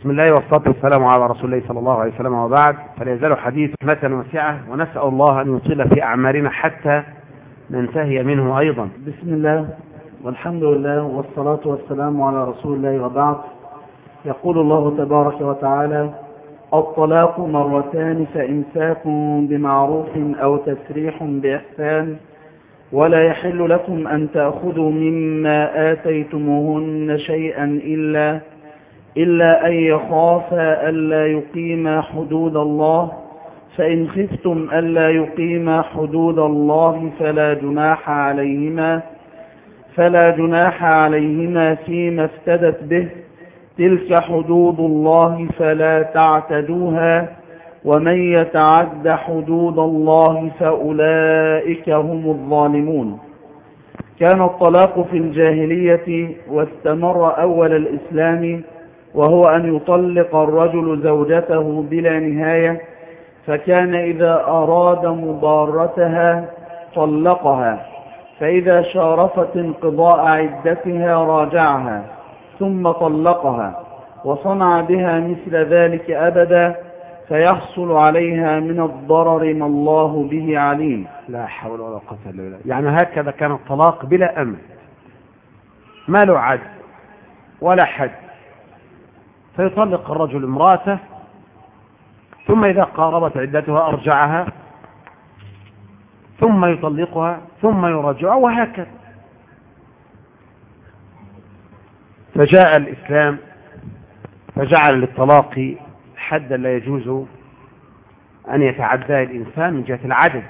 بسم الله والصلاة والسلام على رسول الله صلى الله عليه وسلم وبعد. فلا يزال حديث متى واسعة ونسأل الله أن يطيل في أعمارنا حتى ننتهي منه أيضا. بسم الله والحمد لله والصلاة والسلام على رسول الله وبعد. يقول الله تبارك وتعالى الطلاق مرتان فإمساك بمعروف أو تسريح بإحسان. ولا يحل لكم أن تأخذوا مما آتيتموهن شيئا إلا إلا أن يخافا ألا يقيما حدود الله فإن خفتم ألا يقيما حدود الله فلا جناح عليهما فلا جناح عليهما فيما افتدت به تلك حدود الله فلا تعتدوها ومن يتعد حدود الله فأولئك هم الظالمون. كان الطلاق في الجاهلية واستمر أول الإسلام وهو أن يطلق الرجل زوجته بلا نهاية فكان إذا أراد مضارتها طلقها فإذا شارفت انقضاء عدتها راجعها ثم طلقها وصنع بها مثل ذلك أبدا فيحصل عليها من الضرر ما الله به عليم. لا حول ولا قوة إلا بالله. يعني هكذا كان الطلاق بلا أمل ما له عد ولا حد. فيطلق الرجل امرأته ثم إذا قاربت عدتها أرجعها ثم يطلقها ثم يرجعها وهكذا. فجاء الإسلام فجعل للطلاق حدا لا يجوز أن يتعدى الإنسان من جهة العدد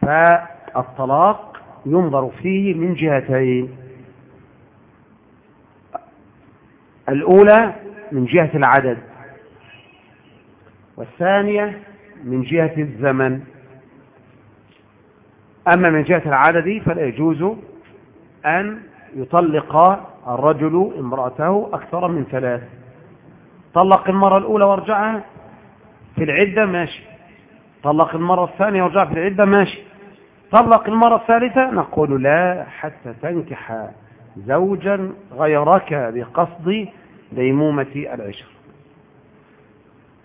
فالطلاق ينظر فيه من جهتين. الأولى من جهة العدد والثانية من جهة الزمن. أما من جهة العدد فلا يجوز أن يطلق الرجل امرأته أكثر من ثلاث. طلق المرة الأولى وارجعها في العدة ماشي. طلق المرة الثانية وارجعها في العدة ماشي. طلق المرة الثالثة نقول لا حتى تنكح زوجا غيرك بقصد ديمومة العشر.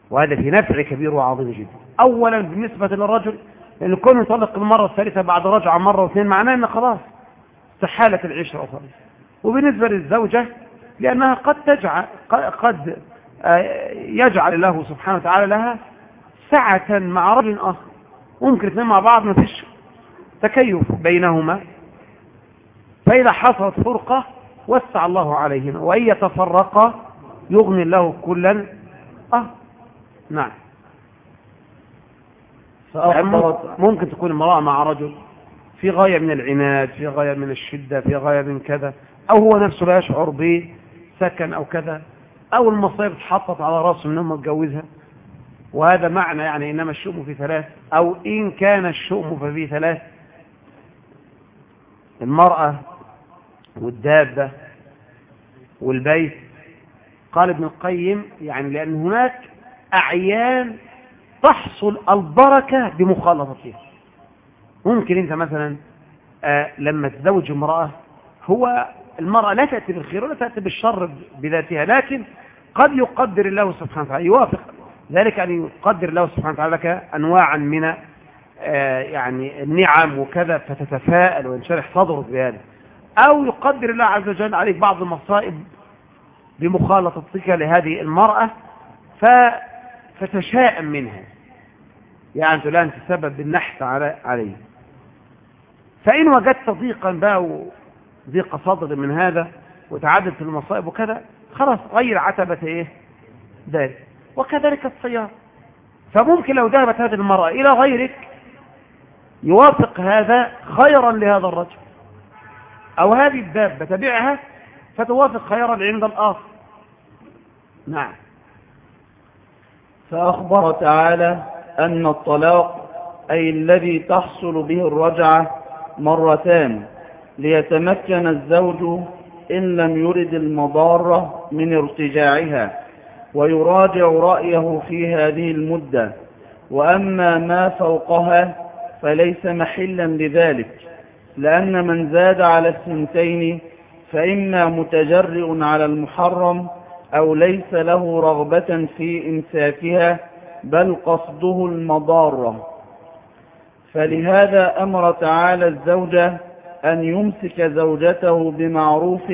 وهذا في نفع كبير وعظيم جدا. أولا بالنسبة للرجل لأنه كونه يطلق المرة الثالثة بعد رجعة مرة واثنين معناه أنه خلاص استحالة العشرة خلاص وبالنسبة للزوجة لأنها قد تجعل قد يجعل الله سبحانه وتعالى لها سعة مع رجل آخر. ممكن اثنين مع بعض ما فيش تكيف بينهما. فإذا حصلت فرقة وسع الله عليهما. وإن يتفرقا يغني الله كلا. آه. نعم. ممكن تكون امرأة مع رجل. في غاية من العناد في غاية من الشدة في غاية من كذا. أو هو نفسه لا يشعر بسكن أو كذا. أو المصيب اتحطت على رأسه من أمه اتجوزها وهذا معنى يعني إنما الشؤم في ثلاث. أو إن كان الشؤم ففي ثلاث. المرأة والدابة والبيت. قال ابن القيم يعني لأن هناك أعيان تحصل البركة بمخالطتها. ممكن أنت مثلا آه لما تزوج امرأة هو المرأة لا تأتي بالخير ولا تأتي بالشر بذاتها لكن قد يقدر الله سبحانه وتعالى يوافق ذلك أن يقدر الله سبحانه وتعالى لك أنواعا من آه يعني النعم وكذا فتتفائل وينشرح صدرك بهذا. أو يقدر الله عز وجل عليك بعض المصائب بمخالطتك لهذه المرأة فتشائم منها. يعني أنت لا أنت سبب بالنحت عليه. فإن وجدت ضيقا بقى ضيق صدر من هذا وتعدد في المصائب وكذا خلاص غير عتبة إيه؟ ذلك. وكذلك الصيام. فممكن لو ذهبت هذه المرأة إلى غيرك يوافق هذا خيرا لهذا الرجل. أو هذه الدابة تبعها فتوافق خيرا عند الآخر. نعم. فأخبر تعالى أن الطلاق أي الذي تحصل به الرجعة مرتان ليتمكن الزوج إن لم يرد المضارة من ارتجاعها ويراجع رأيه في هذه المدة. وأما ما فوقها فليس محلا لذلك. لأن من زاد على السنتين فإما متجرئ على المحرم أو ليس له رغبة في إمساكها بل قصده المضارة فلهذا أمر تعالى الزوجة أن يمسك زوجته بمعروف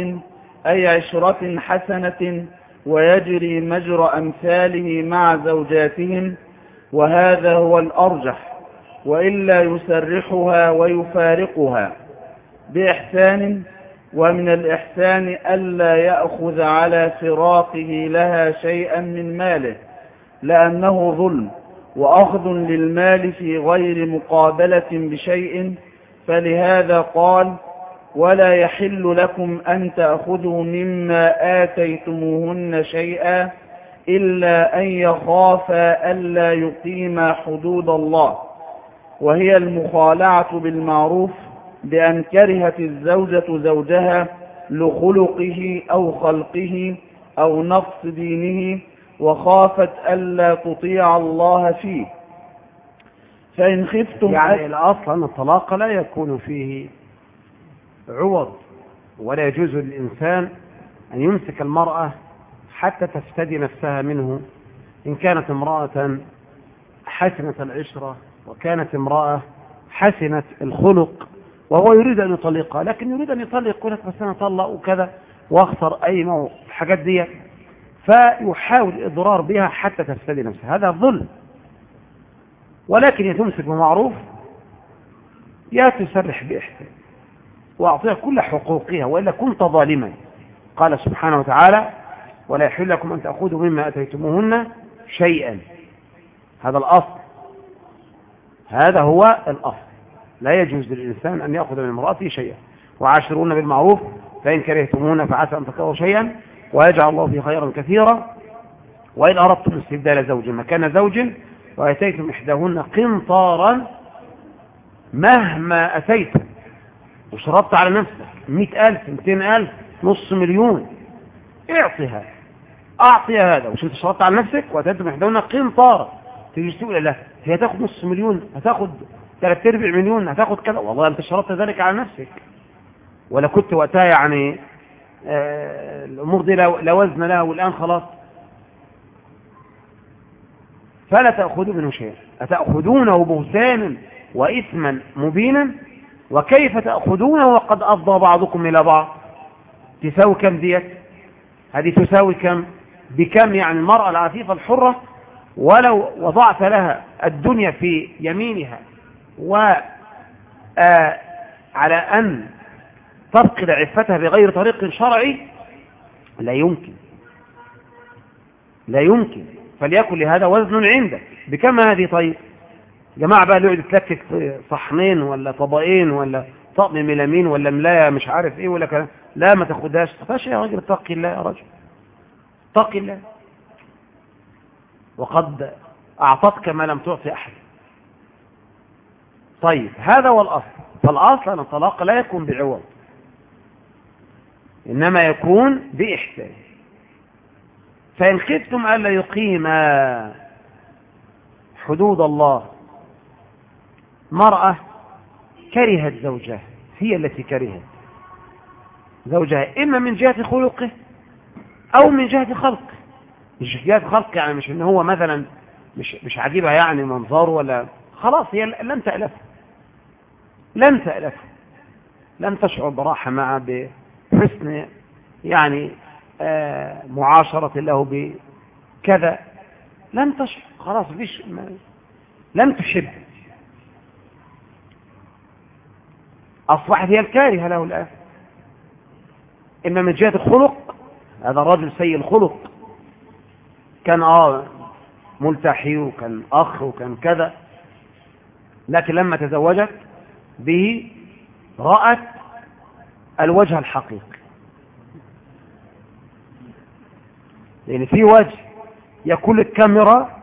أي عشرة حسنة ويجري مجرى أمثاله مع زوجاتهم وهذا هو الأرجح. وإلا يسرحها ويفارقها بإحسان ومن الإحسان ألا يأخذ على فراقه لها شيئا من ماله لأنه ظلم وأخذ للمال في غير مقابلة بشيء فلهذا قال ولا يحل لكم أن تأخذوا مما آتيتموهن شيئا إلا أن يخافا ألا يقيما حدود الله وهي المخالعة بالمعروف بأن كرهت الزوجة زوجها لخلقه أو خلقه أو نقص دينه وخافت ألا تطيع الله فيه. فإن خفتم يعني الأصل أن الطلاق لا يكون فيه عوض ولا يجوز للإنسان أن يمسك المرأة حتى تفتدي نفسها منه. إن كانت امرأة حسنة العشرة وكانت امرأة حسنة الخلق وهو يريد أن يطلقها لكن يريد أن يطلق يقول لك بس أنا وكذا وأخسر أي موت الحاجات دي. فيحاول الإضرار بها حتى تفتدي نفسها. هذا ظلم ولكن يتمسك بمعروف يا تسرح بإحسان وأعطيها كل حقوقها وإلا كنت ظالما. قال سبحانه وتعالى ولا يحل لكم أن تأخذوا مما أتيتموهن شيئا. هذا الأصل. هذا هو الأصل. لا يجوز للإنسان أن يأخذ من امرأته شيئا. وعاشرون بالمعروف فإن كرهتمونا فعسى أن تكرهوا شيئا. ويجعل الله فيه خيرا كثيرا. وإن أردتم استبدال زوج مكان زوج وأتيتم إحداهن قنطارا مهما أتيتم وشرطت على نفسك مئة ألف مئتين ألف نص مليون. اعطها. أعطي هذا. وش شرطت على نفسك وأتيتم إحداهن قنطارا. تيجي تقول له هي هتاخد نص مليون هتاخد ثلاث أرباع مليون هتاخد كذا؟ والله أنت شرطت ذلك على نفسك. ولا كنت وقتها يعني آه الأمور دي لا وزن لها والآن خلاص. فلا تأخذوا منه شيئا. أتأخذونه بهتانا وإثما مبينا؟ وكيف تأخذونه وقد أفضى بعضكم إلى بعض؟ تساوي كم ديت؟ هذه تساوي كم؟ بكم يعني المرأة العفيفة الحرة ولو وضعت لها الدنيا في يمينها و على أن تفقد عفتها بغير طريق شرعي لا يمكن. لا يمكن. فليكن لهذا وزن عندك. بكم هذه؟ طيب. جماعة بقى اللي يقعد يتلكك صحنين ولا طبقين ولا طقم ملامين ولا ملاية مش عارف إيه ولا كلام. لا ما تاخدهاش. تاخدهاش يا راجل. اتقي الله يا راجل. اتقي الله. وقد أعطتك ما لم تعطي أحد. طيب هذا هو الأصل. فالأصل أن الطلاق لا يكون بعوض إنما يكون بإحسان. فإن خفتم ألا يقيم حدود الله مرأة كرهت زوجها هي التي كرهت زوجها إما من جهة خلقه أو من جهة خلقه. مش جهة خلقه يعني مش إن هو مثلا مش مش عجيبها يعني منظره ولا خلاص هي لم تألفه لم تألفه لم تشعر براحة معه بحسن يعني آه معاشرة له بكذا لم تشعر خلاص فيش لم تحب. أصبحت هي الكارهة له الآن. إما من جهة الخلق هذا الرجل سيء الخلق. كان آه ملتحي وكان أخ وكان كذا. لكن لما تزوجت به رأت الوجه الحقيقي. لأن في وجه يكون الكاميرا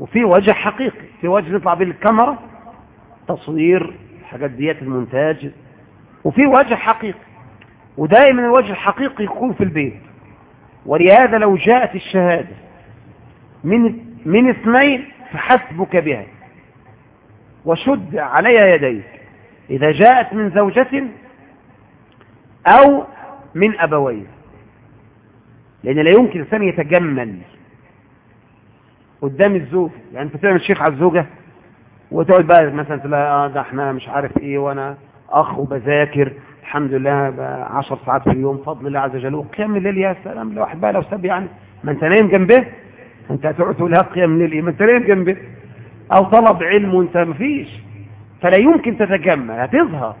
وفي وجه حقيقي. في وجه نطلع به الكاميرا تصوير حاجات ديات المونتاج. وفي وجه حقيقي. ودائما الوجه الحقيقي يكون في البيت. ولهذا لو جاءت الشهادة من من اثنين فحسبك بها. وشد علي يديك. إذا جاءت من زوجة أو من أبوين. لأن لا يمكن الإنسان يتجمل. قدام الزوج. يعني أنت تعمل شيخ على الزوجة وتقعد بقى مثلا تلاقي آه ده إحنا مش عارف إيه وأنا أخ وبذاكر. الحمد لله 10 ساعات في اليوم فضل الله عز وجل. وقيام الليل يا سلام لو بقى لو ساب يعني ما انت نايم جنبه أنت هتقعد تقول لها قيام الليل ما انت نايم جنبه. أو طلب علم وأنت ما فيش فلا يمكن تتجمل هتظهر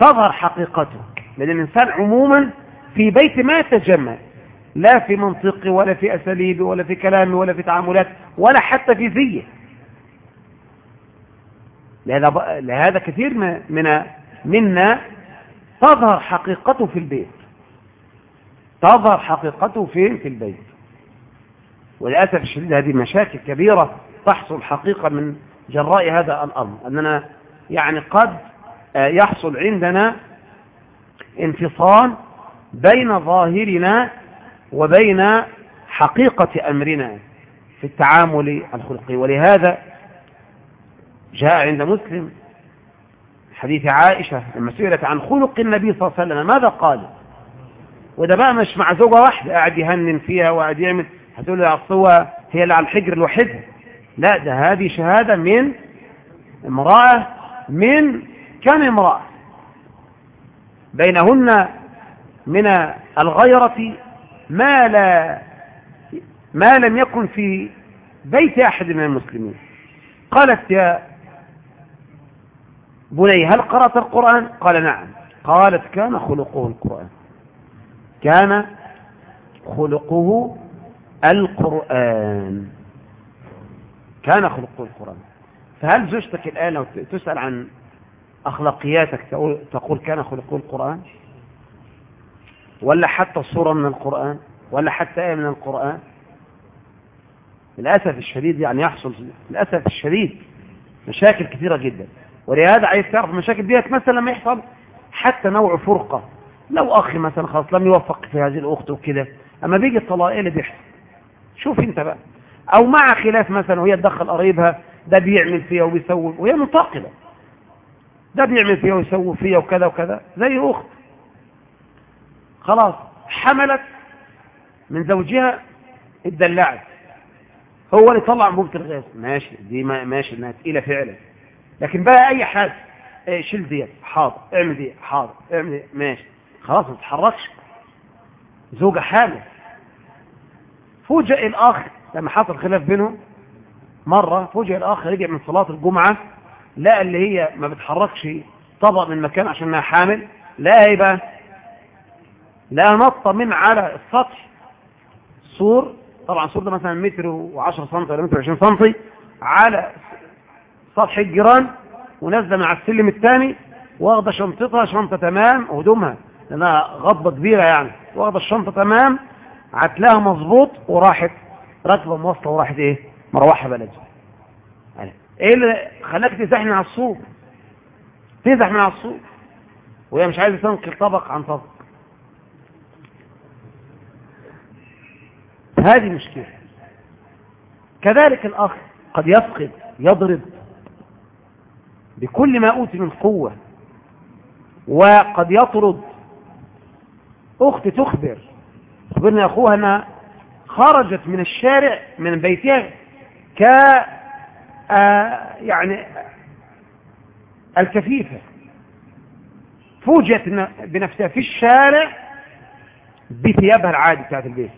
تظهر. حقيقته لأن الإنسان عموما في بيت ما يتجمل. لا في منطقه ولا في اساليبه ولا في كلامه ولا في تعاملات ولا حتى في زيه. لهذا لهذا كثير من منا تظهر حقيقته في البيت. تظهر حقيقته فين في البيت. وللأسف الشديد هذه مشاكل كبيرة تحصل حقيقة من جراء هذا الأمر. أننا يعني قد يحصل عندنا انفصال بين ظاهرنا وبين حقيقة أمرنا في التعامل الخلقي. ولهذا جاء عند مسلم حديث عائشة لما سئلت عن خلق النبي صلى الله عليه وسلم ماذا قال؟ وده بقى مش مع زوجة واحدة قاعد يهنن فيها وقاعد يعمل هتقول له الصوة هي اللي على الحجر الوحيد لا ده هذه شهادة من امرأة من كم امرأة؟ بينهن من الغيرة ما لا ما لم يكن في بيت أحد من المسلمين. قالت يا بني هل قرأت القرآن؟ قال نعم. قالت كان خلقه القرآن. كان خلقه القرآن. كان خلقه القرآن. فهل زوجتك الآن لو تسأل عن أخلاقياتك تقول كان خلقه القرآن؟ ولا حتى صورة من القرآن؟ ولا حتى آية من القرآن؟ للأسف الشديد يعني يحصل للأسف الشديد مشاكل كثيرة جدا. ولهذا عايز تعرف المشاكل ديت مثلا لما يحصل حتى نوع فرقة. لو أخي مثلا خلاص لم يوفق في هذه الأخت وكده أما بيجي الطلاق إيه اللي بيحصل؟ شوف أنت بقى. أو مع خلاف مثلا وهي تدخل قريبها ده بيعمل فيها وبيسوي وهي منتقلة ده بيعمل فيها ويسوي فيها وكذا وكذا زي أخت خلاص حملت من زوجها اتدلعت هو اللي طلع انبوبه الغاز ماشي دي ما ماشي إنها تقيلة فعلا. لكن بقى أي حاجة إيه شيل ديت حاضر اعمل دي حاضر اعمل دي ماشي. خلاص ما تتحركش. زوجة حامل. فوجئ الأخ لما حصل خلاف بينهم مرة فوجئ الأخ رجع من صلاة الجمعة لقى اللي هي ما بتحركش طبق من مكان عشان إنها حامل لا إيه بقى لا نطة من على السطح. سور طبعا سور ده مثلا متر و10 سم ولا متر و20 سم على سطح الجيران ونازله مع السلم الثاني واخده شنطتها شنطة تمام هدومها لأنها غضبة كبيرة يعني واخده الشنطة تمام عتلها مظبوط وراحت راكبة مواصلة وراحت إيه؟ مروحة بلدها. يعني إيه اللي خلاك تزاح من على السوق؟ تزاح من على السوق. وهي مش عايزة تنقل طبق عن طبق. هذه مشكلة. كذلك الأخ قد يفقد يضرب بكل ما أوتي من قوة وقد يطرد أخت تخبر تخبرني أخوها أنها خرجت من الشارع من بيتها ك آه يعني الكفيفة. فوجئت بنفسها في الشارع بثيابها العادي بتاعت البيت.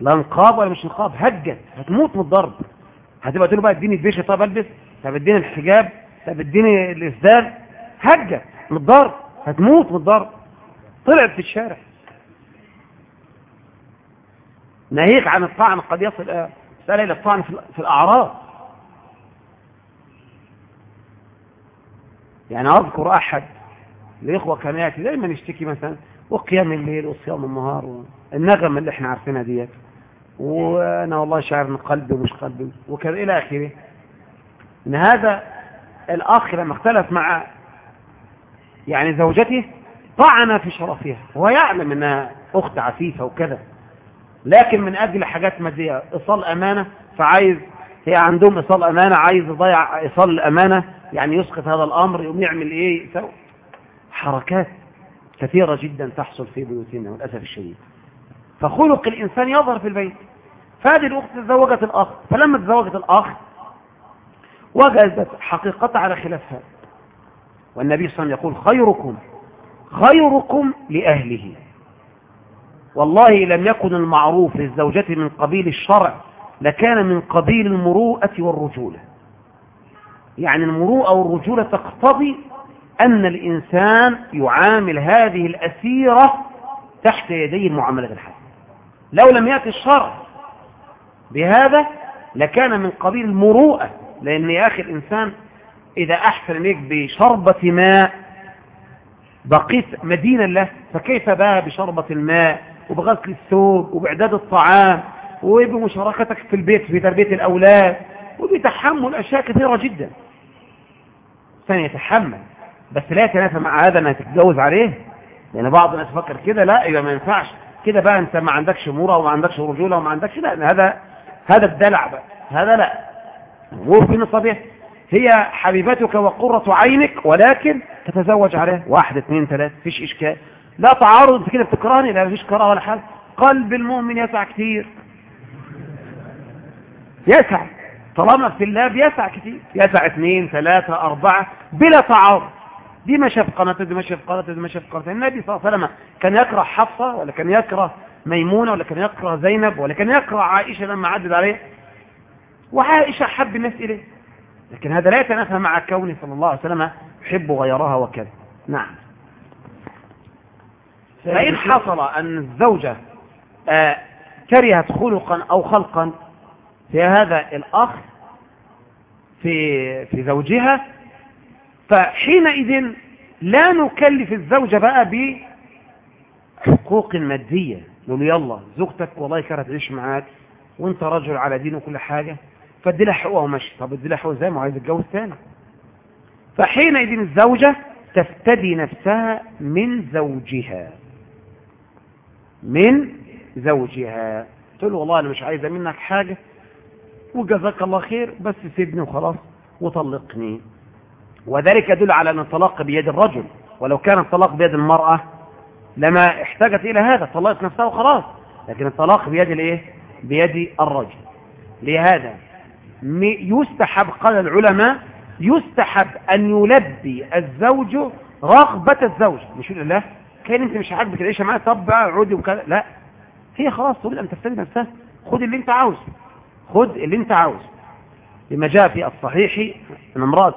لا نقاب ولا مش نقاب هجت هتموت من الضرب. هتبقى تقول بقى اديني البيشه طب ألبس. طب اديني الحجاب طب اديني الاسدال هجت من هتموت من طلعت في الشارع. ناهيك عن الطعن قد يصل مسألة إلى الطعن في الأعراض. يعني أذكر أحد الإخوة كان يأتي دايما يشتكي مثلا وقيام الليل وصيام النهار النغم اللي إحنا عارفينها ديت. وأنا والله شاعر من قلبي ومش قلبي. وكذا إلى آخره. إن هذا الأخ لما اختلف مع يعني زوجته طعن في شرفها هو يعلم إنها أخت عفيفة وكذا لكن من أجل حاجات مادية إيصال أمانة فعايز هي عندهم إيصال أمانة عايز يضيع إيصال الأمانة يعني يسقط هذا الأمر يقوم يعمل إيه؟ يسوي حركات كثيرة جدا تحصل في بيوتنا للأسف الشديد. فخلق الإنسان يظهر في البيت. فهذه الأخت تزوجت الأخ فلما تزوجت الأخ وجدت حقيقة على خلافها والنبي صلى الله عليه وسلم يقول خيركم خيركم لأهله. والله لم يكن المعروف للزوجة من قبيل الشرع لكان من قبيل المروءة والرجولة. يعني المروءة والرجولة تقتضي أن الإنسان يعامل هذه الأسيرة تحت يدي المعاملة الحسنة. لو لم يأتي الشرع بهذا لكان من قبيل المروءة لأن يا أخي الإنسان إذا أحسن إليك بشربة ماء بقيت مدينة له فكيف بقى بشربة الماء؟ وبغسل الثوب وبإعداد الطعام وبمشاركتك في البيت في تربية الأولاد وبتحمل أشياء كثيرة جدا. الإنسان يتحمل بس لا يتنافى مع هذا أنها تتجوز عليه. لأن بعض الناس فكر كده لا يبقى ما ينفعش. كده بقى أنت ما عندكش مرة وما عندكش رجولة وما عندكش لا هذا هذا الدلع بقى هذا لا. هو في الطبيعي هي حبيبتك وقرة عينك ولكن تتزوج عليها واحد اثنين ثلاثة فيش إشكال. لا تعارض كده بتكرهني؟ لا مفيش كراهة ولا حاجة قلب المؤمن يسع كتير. يسع. طالما في الله بيسع كتير. يسع اثنين ثلاثة أربعة بلا تعارض. دي دي ما شاف قناة دي ما شاف قناة النبي صلى الله عليه وسلم كان يكره حفصة ولا كان يكره ميمونة ولا كان يكره زينب ولا كان يكره عائشة لما عدد عليه. وعائشة حب الناس إليه لكن هذا لا يتنافى مع كونه صلى الله عليه وسلم يحب غيرها وكذا. نعم. فإن حصل أن الزوجة آه كرهت خلقا أو خلقا في هذا الأخ في في زوجها فحينئذ لا نكلف الزوجة بقى بحقوق مادية. نقول يلا زوجتك والله كانت تعيش معاك وانت رجل على دين وكل حاجة. فادي حقوقها ومشي طب ادي حقوقها إزاي؟ ما عايز يتجوز تاني فحينئذ الزوجة تفتدي نفسها من زوجها. من زوجها. تقول له والله أنا مش عايزة منك حاجة وجزاك الله خير بس سيبني وخلاص وطلقني. وذلك يدل على أن الطلاق بيد الرجل. ولو كان الطلاق بيد المرأة لما احتاجت إلى هذا طلقت نفسها وخلاص. لكن الطلاق بيد الإيه؟ بيد الرجل. لهذا يستحب قال العلماء يستحب أن يلبي الزوج رغبة الزوج. مش يقول الله كان أنت مش عاجبك العيشة معايا طب بقى عودي وكذا. لا هي خلاص تريد ان تفتدي نفسها خد اللي أنت عاوزه خد اللي أنت عاوزه لما جاء في الصحيح ان امرأة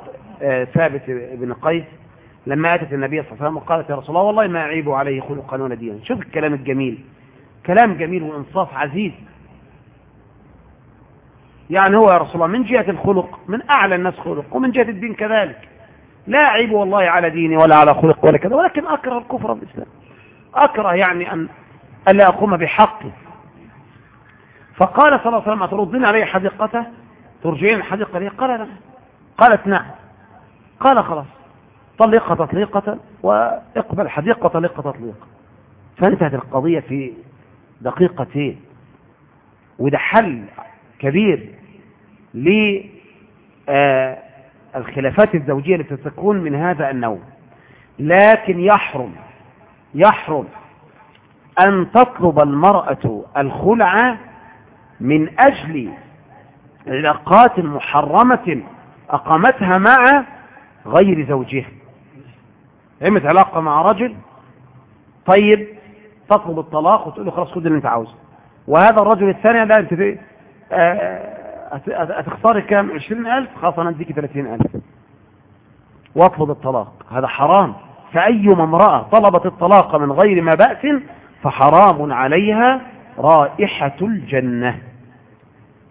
ثابت بن قيس لما أتت النبي صلى الله عليه وسلم وقالت يا رسول الله والله ما أعيب عليه خلقا ولا دينا. شوف الكلام الجميل كلام جميل وإنصاف عزيز. يعني هو يا رسول الله من جهة الخلق؟ من أعلى الناس خلق ومن جهة الدين كذلك. لا أعيب والله على ديني ولا على خلق ولا كذا ولكن أكره الكفر بالإسلام أكره يعني أن ألا أقوم بحقي فقال صلى الله عليه وسلم أتردين علي حديقته؟ ترجعين الحديقة لي؟ قال نعم قالت نعم. قال خلاص طلقة تطليقة وإقبل حديقة طلقة تطليقة فانتهت القضية في دقيقتين. وده حل كبير للخلافات الزوجية التي تكون من هذا النوع. لكن يحرم يحرم أن تطلب المرأة الخلع من أجل علاقات محرمة أقامتها مع غير زوجها. قامت علاقة مع رجل؟ طيب تطلب الطلاق وتقول له خلاص خد اللي انت عاوزه. وهذا الرجل الثاني لا انت هتختاري كام؟ عشرين ألف خلاص أنا أديك ثلاثين ألف. وأطلب الطلاق. هذا حرام. فأيما امرأة طلبت الطلاق من غير ما بأس فحرام عليها رائحة الجنة.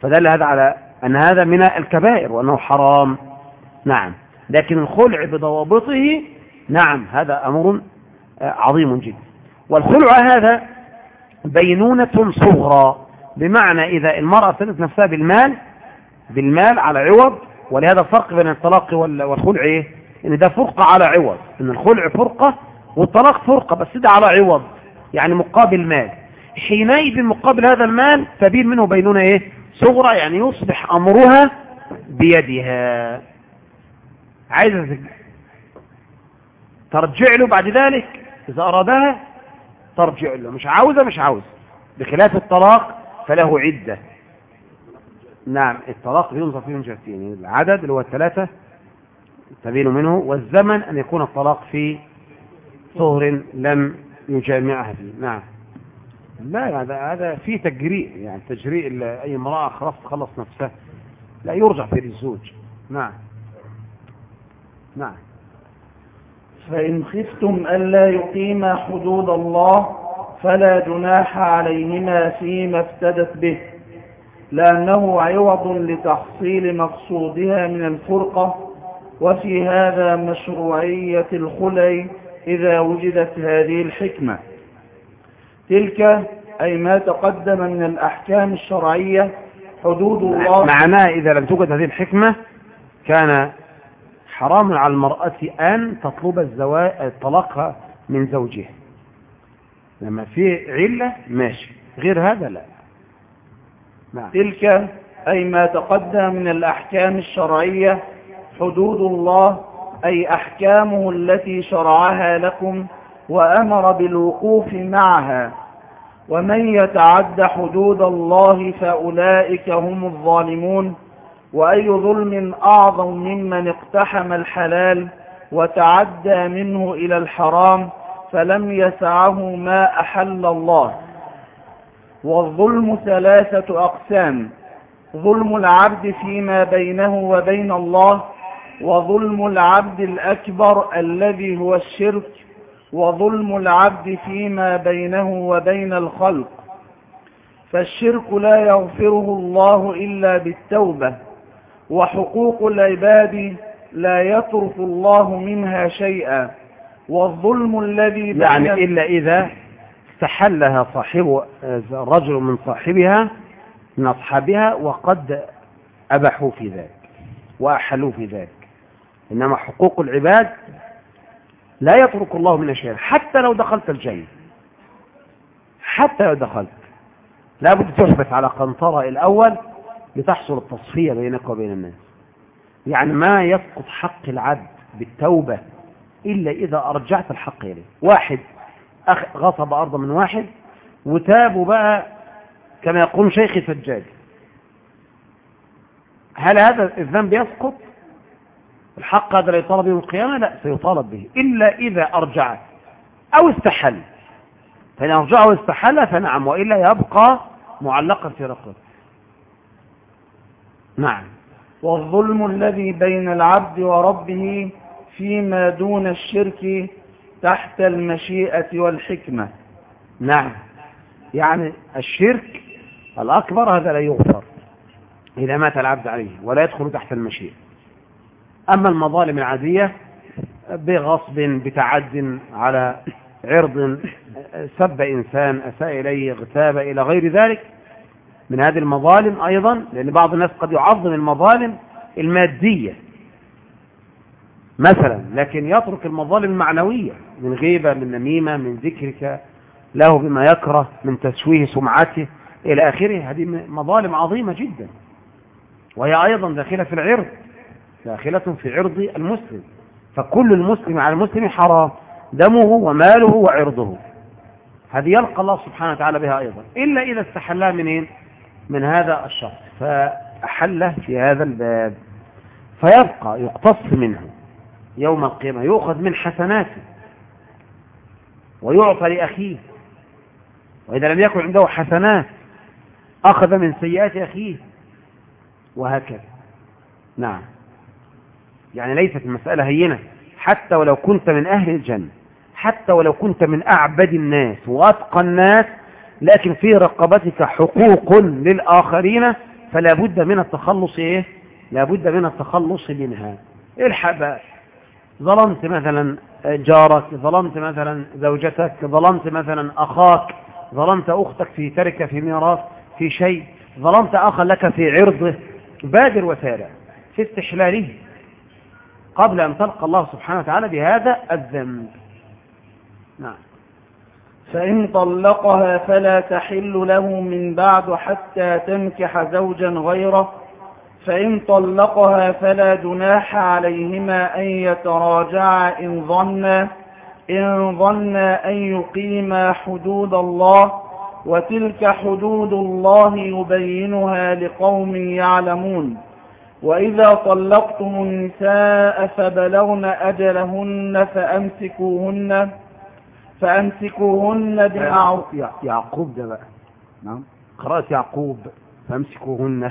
فدل هذا على أن هذا من الكبائر وأنه حرام. نعم. لكن الخلع بضوابطه نعم هذا أمر عظيم جدا. والخلع هذا بينونة صغرى. بمعنى إذا المرأة افتدت نفسها بالمال بالمال على عوض ولهذا الفرق بين الطلاق والخلع إيه؟ إن ده فرقة على عوض إن الخلع فرقة والطلاق فرقة بس ده على عوض يعني مقابل مال. حينئذ مقابل هذا المال تبين منه بينونة إيه؟ صغرى يعني يصبح أمرها بيدها. عايزة ترجع له بعد ذلك؟ إذا أرادها ترجع له مش عاوزة مش عاوزة. بخلاف الطلاق فله عدة. نعم الطلاق بينظر فيه من جهتين. العدد اللي هو الثلاثة تبين منه والزمن أن يكون الطلاق في طهر لم يجامعها فيه. نعم. لا هذا هذا في تجريء يعني تجريء أي امرأة خلاص تخلص نفسها. لا يرجع في الزوج. نعم. نعم. فإن خفتم ألا يقيما حدود الله فلا جناح عليهما فيما افتدت به لأنه عوض لتحصيل مقصودها من الفرقة وفي هذا مشروعية الخلي إذا وجدت هذه الحكمة. تلك أي ما تقدم من الأحكام الشرعية حدود الله. معناه إذا لم توجد هذه الحكمة كان حرام على المرأة أن تطلب الطلاق من زوجها. لما في علة ماشي. غير هذا لا. نعم. تلك أي ما تقدم من الأحكام الشرعية حدود الله أي أحكامه التي شرعها لكم وأمر بالوقوف معها. ومن يتعد حدود الله فأولئك هم الظالمون. وأي ظلم أعظم ممن اقتحم الحلال وتعدى منه إلى الحرام. فلم يسعه ما أحل الله. والظلم ثلاثة أقسام. ظلم العبد فيما بينه وبين الله وظلم العبد الأكبر الذي هو الشرك وظلم العبد فيما بينه وبين الخلق. فالشرك لا يغفره الله إلا بالتوبة وحقوق العباد لا يترك الله منها شيئا. والظلم الذي يعني إلا إذا استحلها صاحب رجل من صاحبها من أصحابها وقد أبحوا في ذلك وأحلوا في ذلك. إنما حقوق العباد لا يترك الله من شيئا حتى لو دخلت الجنة حتى لو دخلت. لابد تحبس على قنطرة الأول لتحصل التصفية بينك وبين الناس. يعني ما يسقط حق العبد بالتوبة إلا إذا أرجعت الحق إليه. واحد غصب أرض من واحد وتابوا بقى كما يقول شيخ سجاد هل هذا الذنب يسقط؟ الحق هذا لا يطالب يوم القيامة؟ لا سيطالب به. إلا إذا أرجع أو استحل. فإن أرجع واستحل فنعم وإلا يبقى معلقا في رقبته نعم. والظلم الذي بين العبد وربه فيما دون الشرك تحت المشيئة والحكمة. نعم. يعني الشرك الأكبر هذا لا يغفر إذا مات العبد عليه ولا يدخل تحت المشيئة. أما المظالم العادية بغصب بتعد على عرض سب إنسان أساء إليه اغتاب إلى غير ذلك. من هذه المظالم أيضا لأن بعض الناس قد يعظم المظالم المادية. مثلا لكن يترك المظالم المعنوية من غيبة من نميمة من ذكرك له بما يكره من تسويه سمعته إلى آخره. هذه مظالم عظيمة جدا. وهي أيضا داخلة في العرض داخلة في عرض المسلم. فكل المسلم على المسلم حرام دمه وماله وعرضه. هذه يلقى الله سبحانه وتعالى بها أيضا. إلا إذا استحلها منين من هذا الشخص فأحله في هذا الباب. فيبقى يقتص منه. يوم القيامة يؤخذ من حسناته ويعطى لأخيه. وإذا لم يكن عنده حسنات أخذ من سيئات أخيه. وهكذا. نعم. يعني ليست المسألة هينة. حتى ولو كنت من أهل الجنة حتى ولو كنت من أعبد الناس وأتقى الناس لكن في رقبتك حقوق للآخرين فلا بد من التخلص إيه؟ لا بد من التخلص منها. الحق ظلمت مثلا جارك ظلمت مثلا زوجتك ظلمت مثلا أخاك ظلمت أختك في تركة في ميراث في شيء ظلمت أخا لك في عرضه. بادر وسارع في استحلاله قبل أن تلقى الله سبحانه وتعالى بهذا الذنب. نعم. فإن طلقها فلا تحل له من بعد حتى تنكح زوجا غيره. فإن طلقها فلا جناح عليهما أن يتراجعا إن ظنا إن ظنا أن يقيما حدود الله وتلك حدود الله يبينها لقوم يعلمون. وإذا طلقتم النساء فبلغن أجلهن فأمسكوهن فأمسكوهن بمعروف يع- يعقوب ده بقى نعم. قرأت يعقوب فأمسكوهن.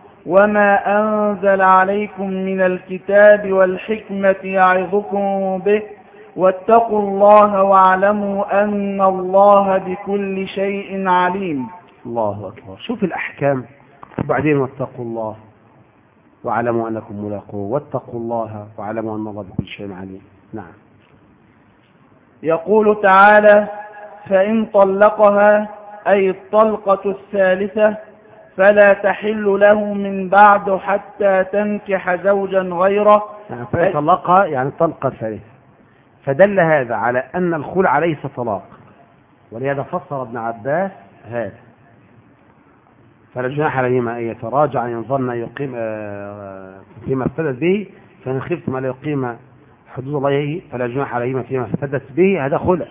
وما أنزل عليكم من الكتاب والحكمة يعظكم به واتقوا الله واعلموا أن الله بكل شيء عليم. الله أكبر. شوف الأحكام. وبعدين واتقوا الله واعلموا أنكم ملاقوه. واتقوا الله واعلموا أن الله بكل شيء عليم. نعم. يقول تعالى فإن طلقها أي الطلقة الثالثة فلا تحل له من بعد حتى تنكح زوجا غيره. يعني فيطلقها يعني طلقة ثالثة فدل هذا على أن الخلع ليس طلاق. ولهذا فسر ابن عباس هذا. فلا جناح عليهما أن يتراجع أن أن يقيم آه، فيما افتدت به. فإن خفتم أن يقيم حدود الله فلا جناح عليهما فيما افتدت به. هذا خلع.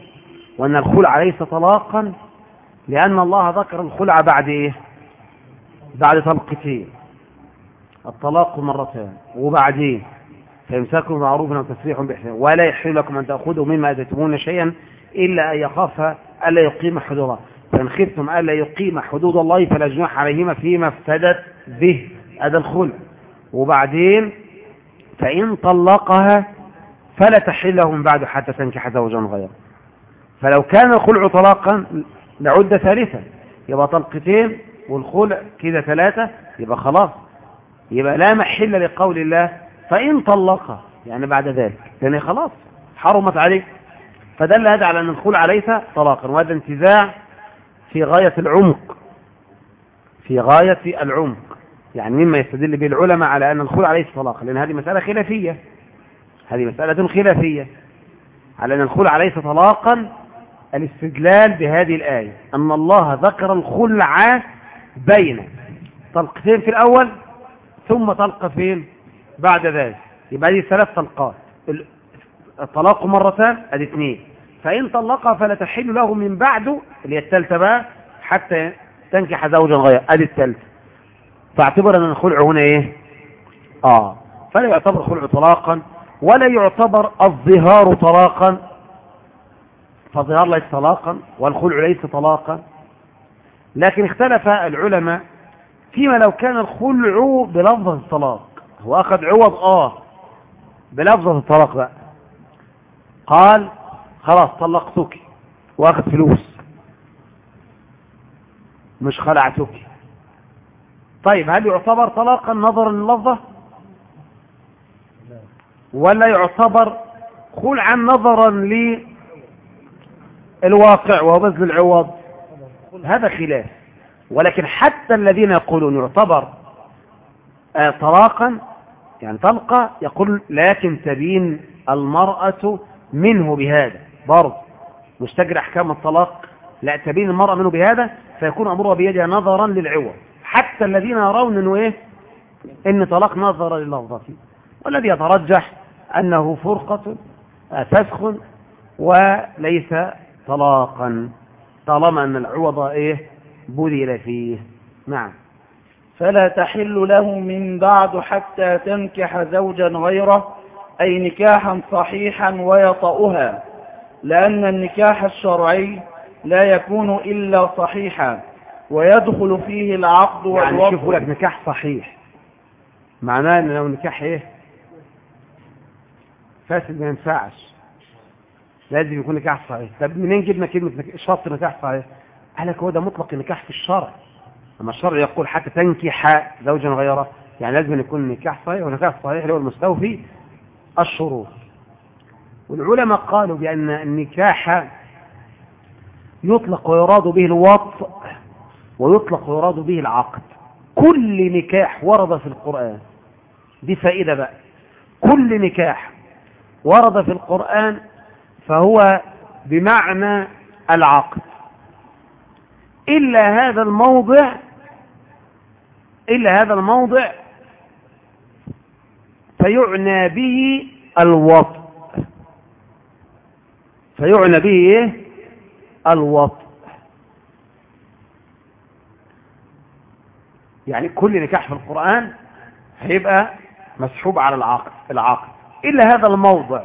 وأن الخلع ليس طلاقا لأن الله ذكر الخلع بعد إيه؟ بعد طلقتين الطلاق مرتان وبعدين فإمساك بمعروف أو تسريح بإحسان. ولا يحل لكم أن تأخذوا مما آتيتمون شيئا إلا أن يخاف ألا يقيم حدود الله. فإن خفتم ألا يقيم حدود الله فلا جناح عليهما فيما افتدت به. هذا الخلع. وبعدين فإن طلقها فلا تحل له من بعد حتى تنكح زوجا غيره. فلو كان الخلع طلاقا لعد ثالثا. يبقى طلقتين والخلع كده ثلاثة يبقى خلاص. يبقى لا محل لقول الله فإن طلقها يعني بعد ذلك يعني خلاص حرمت عليه. فدل هذا على أن الخلع ليس طلاقا وهذا انتزاع في غاية العمق. في غاية العمق. يعني مما يستدل به العلماء على أن الخلع ليس طلاقا لأن هذه مسألة خلافية. هذه مسألة خلافية. على أن الخلع ليس طلاقا الاستدلال بهذه الآية أن الله ذكر الخلع بين طلقتين في الأول ثم طلقة فين؟ بعد ذلك. يبقى هذه ثلاث طلقات. ال- الطلاق مرتان ادي اثنين. فإن طلقها فلا تحل له من بعده اللي هي الثالثة بقى حتى تنكح زوجا غير. ادي الثالثة. فاعتبر أن الخلع هنا إيه؟ آه. فلا يعتبر خلع طلاقا ولا يعتبر الظهار طلاقا. فالظهار ليس طلاقا والخلع ليس طلاقا. لكن اختلف العلماء فيما لو كان الخلع بلفظة الطلاق. هو أخذ عوض آه بلفظة الطلاق بقى. قال خلاص طلقتك وأخذ فلوس. مش خلعتك. طيب هل يعتبر طلاقا نظرا للفظة؟ ولا يعتبر خلعا نظرا للواقع وهو بذل العوض؟ هذا خلاف. ولكن حتى الذين يقولون يعتبر آه، طلاقا يعني طلقة يقول لكن تبين المرأة منه بهذا. برضه مش تجري أحكام الطلاق لا تبين المرأة منه بهذا فيكون أمرها بيدها نظرا للعوض حتى الذين يرون أنه إيه؟ إن طلاق نظر للفظة. والذي يترجح أنه فرقة آه، فسخ وليس طلاقا. طالما أن العوض إيه؟ بذل فيه. نعم. فلا تحل له من بعد حتى تنكح زوجا غيره أي نكاحا صحيحا ويطأها لأن النكاح الشرعي لا يكون إلا صحيحا ويدخل فيه العقد يعني شوفوا لك والوقت نكاح صحيح. معناه لو نكاح إيه؟ فاسد ما ينفعش. لازم يكون نكاح صحيح. طب منين جبنا كلمة شرط نكاح صحيح. قال لك هو ده مطلق النكاح في الشرع. أما الشرع يقول حتى تنكح زوجا غيره يعني لازم يكون نكاح صحيح ونكاح صحيح اللي هو المستوفي الشروط والعلماء قالوا بأن النكاح يطلق ويراد به الوطء ويطلق ويراد به العقد. كل نكاح ورد في القرآن دي فائدة بقى. كل نكاح ورد في القرآن فهو بمعنى العقد. إلا هذا الموضع إلا هذا الموضع فيعنى به الوطء. فيعنى به إيه؟ يعني كل نكاح في القرآن هيبقى مسحوب على العقد العقد. إلا هذا الموضع.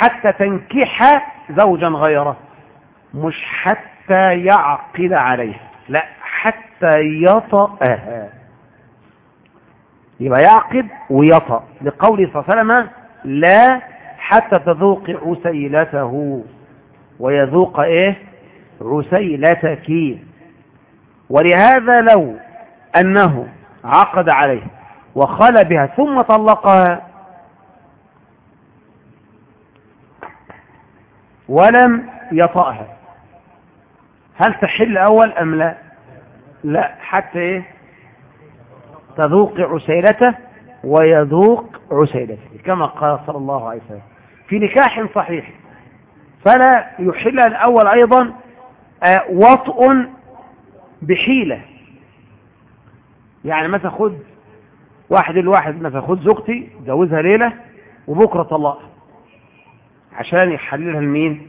حتى تنكح زوجا غيره. مش حتى يعقد عليه لا حتى يطأها. يبقى يعقد ويطأ. لقوله صلى الله عليه وسلم لا حتى تذوق عسيلته. ويذوق إيه؟ عسيلتك. ولهذا لو أنه عقد عليه وخلى بها ثم طلقها ولم يطأها هل تحل أول أم لا؟ لا حتى إيه؟ تذوق عسيلته ويذوق عسيلته كما قال صلى الله عليه وسلم. في نكاح صحيح. فلا يحل الأول أيضا آه، وطء بحيلة. يعني مثلا خد واحد الواحد مثلا خد زوجتي جوزها ليلة وبكرة طلقها عشان يحللها لمين؟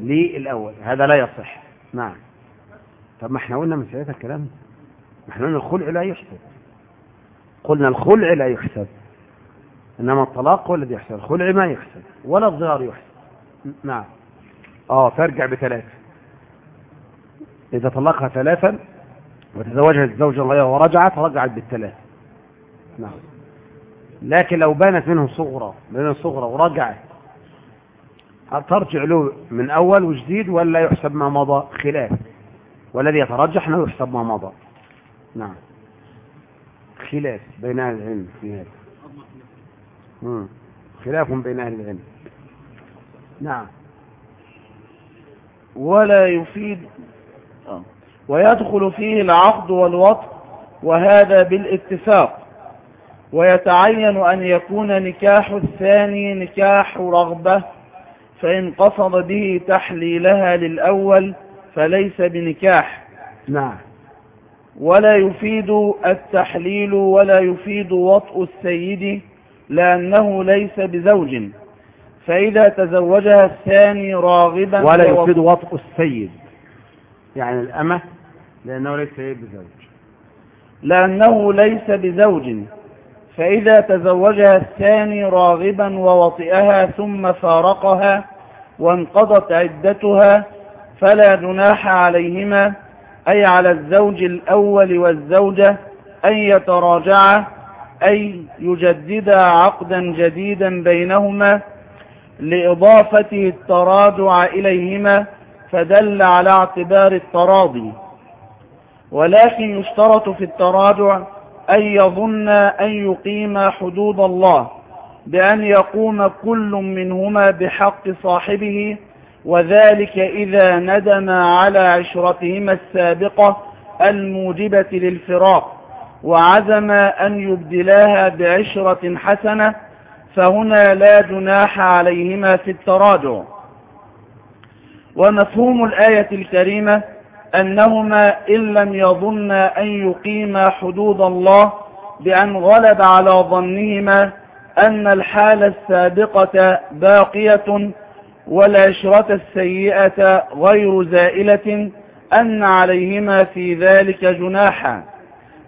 للأول. هذا لا يصح. نعم. طب ما إحنا قلنا من ساعتها الكلام ما إحنا قلنا الخلع لا يحسب. قلنا الخلع لا يحسب. إنما الطلاق هو الذي يحسب. الخلع ما يحسب. ولا الظهار يحسب. نعم. آه ترجع بثلاثة. إذا طلقها ثلاثا وتزوجها زوجا غيره ورجعت رجعت بالثلاث نعم. لكن لو بانت منه صغرى من صغرى ورجعت ترجع له من أول وجديد ولا يحسب ما مضى؟ خلاف. والذي يترجح أنه يحسب ما مضى. نعم. خلاف بين أهل العلم في هذا. خلاف بين أهل العلم. نعم. ولا يفيد. ويدخل فيه العقد والوطء وهذا بالاتفاق. ويتعين أن يكون نكاح الثاني نكاح رغبة. فإن قصد به تحليلها للأول فليس بنكاح. نعم. ولا يفيد التحليل ولا يفيد وطء السيد لأنه ليس بزوج. فإذا تزوجها الثاني راغبا ولا يفيد وطء السيد. يعني الأمة لأنه ليس بزوج. لأنه ليس بزوج. فإذا تزوجها الثاني راغبا ووطئها ثم فارقها وانقضت عدتها فلا جناح عليهما أي على الزوج الأول والزوجة أن يتراجعا أي يجددا عقدا جديدا بينهما لإضافته التراجع إليهما فدل على اعتبار التراضي. ولكن يشترط في التراجع أن يظن أن يقيم حدود الله بأن يقوم كل منهما بحق صاحبه وذلك إذا ندم على عشرتهما السابقة الموجبة للفراق وعزم أن يبدلاها بعشرة حسنة فهنا لا جناح عليهما في التراجع. ومفهوم الآية الكريمة أنهما إن لم يظن أن يقيما حدود الله بأن غلب على ظنهما أن الحالة السابقة باقية والعشرة السيئة غير زائلة أن عليهما في ذلك جناحا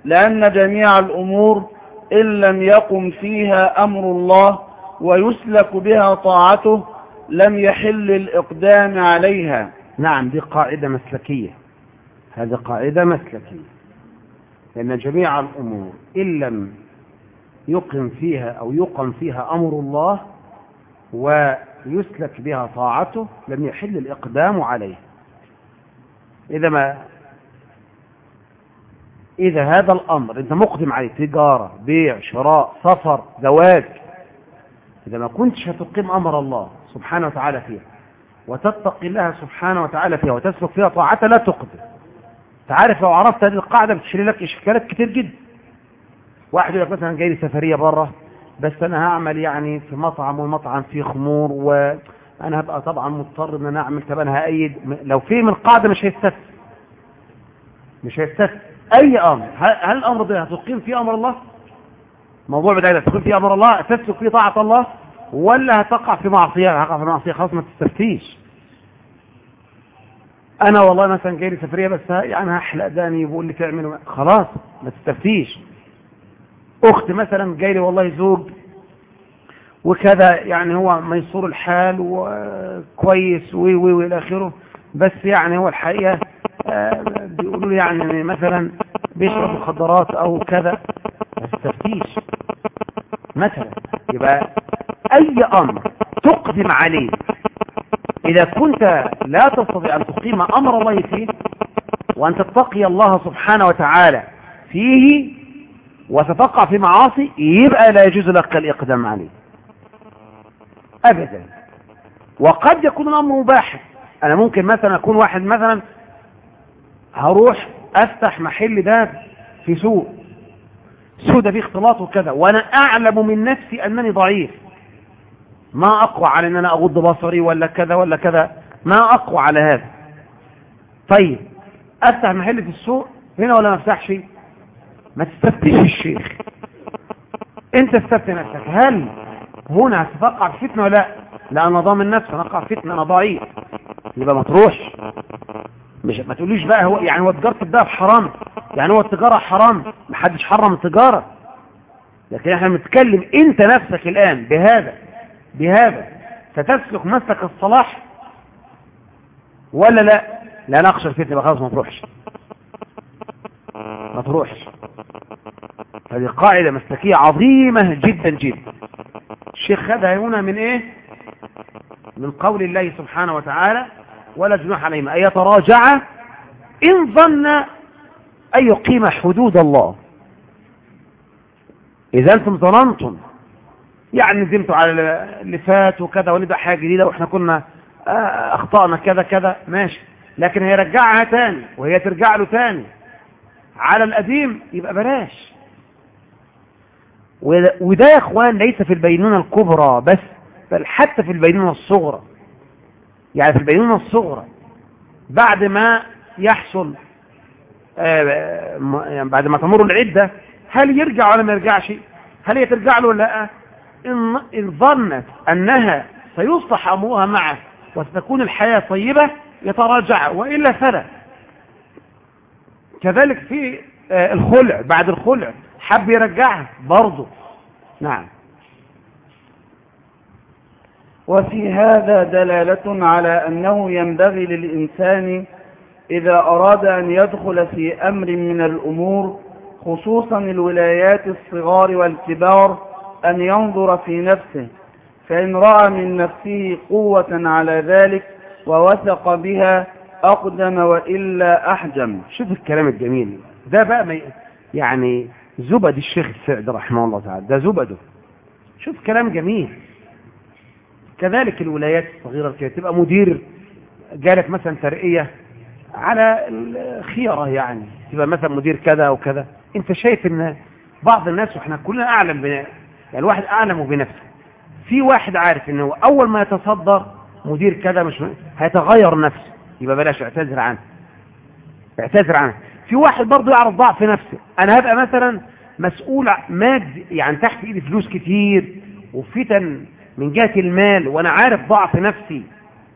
لأن جميع الأمور إن لم يقم فيها أمر الله ويسلك بها طاعته لم يحل الإقدام عليها. نعم دي قاعدة مسلكية. هذه قاعدة مسلكية. لأن جميع الأمور إن لم يقم فيها أو يقم فيها أمر الله ويسلك بها طاعته لم يحل الإقدام عليه. إذا ما إذا هذا الأمر أنت مقدم عليه تجارة بيع شراء سفر زواج إذا ما كنتش هتقيم أمر الله سبحانه وتعالى فيها وتتقي الله سبحانه وتعالى فيها وتسلك فيها طاعته لا تقدم. تعرف لو عرفت هذه القاعدة بتشيل لك إشكالات كتير جدا. واحد يقول لك مثلا جاي لي سفرية بره بس أنا هعمل يعني في مطعم والمطعم فيه خمور وأنا هبقى طبعا مضطر إن أنا أعمل طب أنا هأيد لو في من القاعدة مش هيستفد مش هيستفد أي أمر. هل الأمر ده هتقيم فيه أمر الله؟ موضوع بداية هتقيم فيه أمر الله؟ تسلك فيه طاعة الله؟ ولا هتقع في معصية؟ هتقع في معصية خلاص ما تستفتيش. أنا والله مثلا جاي لي سفرية بس يعني هحلق داني بقول لي تعمل خلاص ما تستفتيش. أخت مثلا جاي لي والله زوج وكذا يعني هو ميسور الحال وكويس وي وي وإلى آخره. بس يعني هو الحقيقة آه، بيقولوا لي يعني مثلا بيشرب مخدرات أو كذا ما تستفتيش. مثلا يبقى أي أمر تقدم عليه. إذا كنت لا تستطيع أن تقيم أمر الله فيه وأن تتقي الله سبحانه وتعالى فيه وتتقع في معاصي يبقى لا يجوز لك الإقدام عليه. أبدا. وقد يكون الأمر مباح. أنا ممكن مثلا أكون واحد مثلا هروح أفتح محل ده في سوق. سوق ده فيه اختلاط وكذا وأنا أعلم من نفسي أنني ضعيف. ما أقوى على أن أنا أغض بصري ولا كذا ولا كذا. ما أقوى على هذا. طيب أفتح محل في السوق. هنا ولا ما أفتحش؟ ما تستفتش الشيخ أنت استفتي نفسك. هل هنا هتتوقع في فتنة ولا لا؟ لا أنا ضامن نفسي أنا فتنة أنا ضعيف. يبقى ما تروحش. مش ما تقوليش بقى هو يعني هو تجارة الذهب حرام. يعني هو التجارة حرام. محدش حرم التجارة. لكن إحنا بنتكلم أنت نفسك الآن بهذا. بهذا ستسلك مسلك الصلاح ولا لا؟ لا نخشى الفتنة يبقى خلاص ما تروحش. ما تروحش. هذه قاعدة مسلكية عظيمة جدا جدا. الشيخ خدها هنا من إيه؟ من قول الله سبحانه وتعالى ولا جناح عليهما. أن يتراجع إن ظن أن يقيم حدود الله. إذا أنتم ظننتم يعني ندمتوا على اللي فات وكذا ونبدأ حاجة جديدة وإحنا كنا آه، أخطأنا كذا كذا. ماشي. لكن هيرجعها تاني وهي ترجع له تاني. على القديم يبقى بلاش. وده يا إخوان ليس في البينونة الكبرى بس بل حتى في البينونة الصغرى. يعني في البينونة الصغرى. بعد ما يحصل آه، يعني بعد ما تمر العدة هل يرجع ولا ما يرجعش؟ هل هي ترجع له ولا لأ؟ إن, إن ظنت أنها سيصلح أمرها معه وستكون الحياة طيبة يتراجع وإلا فلا. كذلك في آه، الخلع بعد الخلع حب يرجعها برضه. نعم. وفي هذا دلالة على أنه ينبغي للإنسان إذا أراد أن يدخل في أمر من الأمور خصوصا الولايات الصغار والكبار أن ينظر في نفسه فإن رأى من نفسه قوة على ذلك ووثق بها أقدم وإلا أحجم. شوف الكلام الجميل. ده بقى يعني زبد الشيخ السعد رحمه الله تعالى ده زبده. شوف كلام جميل. كذلك الولايات الصغيرة كده تبقى مدير جالك مثلا ترقية على الخيرة يعني تبقى مثلا مدير كذا أو كذا. أنت شايف إن بعض الناس وإحنا كلنا أعلم يعني الواحد اعلم بنفسه. في واحد عارف إنه أول ما يتصدر مدير كذا مش هيتغير نفسه. يبقى بلاش اعتذر عنه. اعتذر عنه. في واحد برضه يعرف ضعف نفسه. أنا هبقى مثلا مسؤول ماد يعني تحت إيدي فلوس كتير وفتن من جهة المال وأنا عارف ضعف نفسي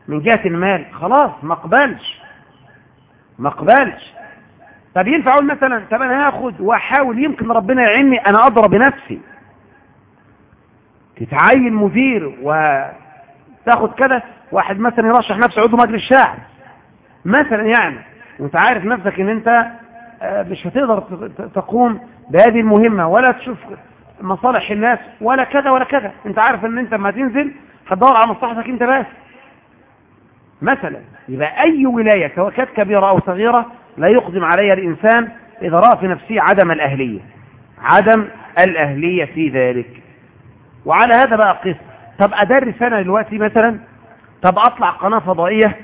من جهة المال. خلاص ما أقبلش. ما أقبلش. طب ينفع أقول مثلا طب أنا هاخد وأحاول يمكن ربنا يعيني أنا أضرب بنفسي. تتعين مدير وتاخد كده واحد مثلا يرشح نفسه عضو مجلس الشعب. مثلا يعني وانت عارف نفسك إن انت آه، مش هتقدر تقوم بهذه المهمة ولا تشوف مصالح الناس ولا كذا ولا كذا. انت عارف إن انت لما تنزل هتدور على مصلحتك انت بس. مثلا يبقى أي ولاية سواء كانت كبيرة أو صغيرة لا يقدم عليها الإنسان إذا رأى في نفسه عدم الأهلية. عدم الأهلية في ذلك. وعلى هذا بقى قصة طب أدرس أنا دلوقتي مثلا؟ طب أطلع قناة فضائية؟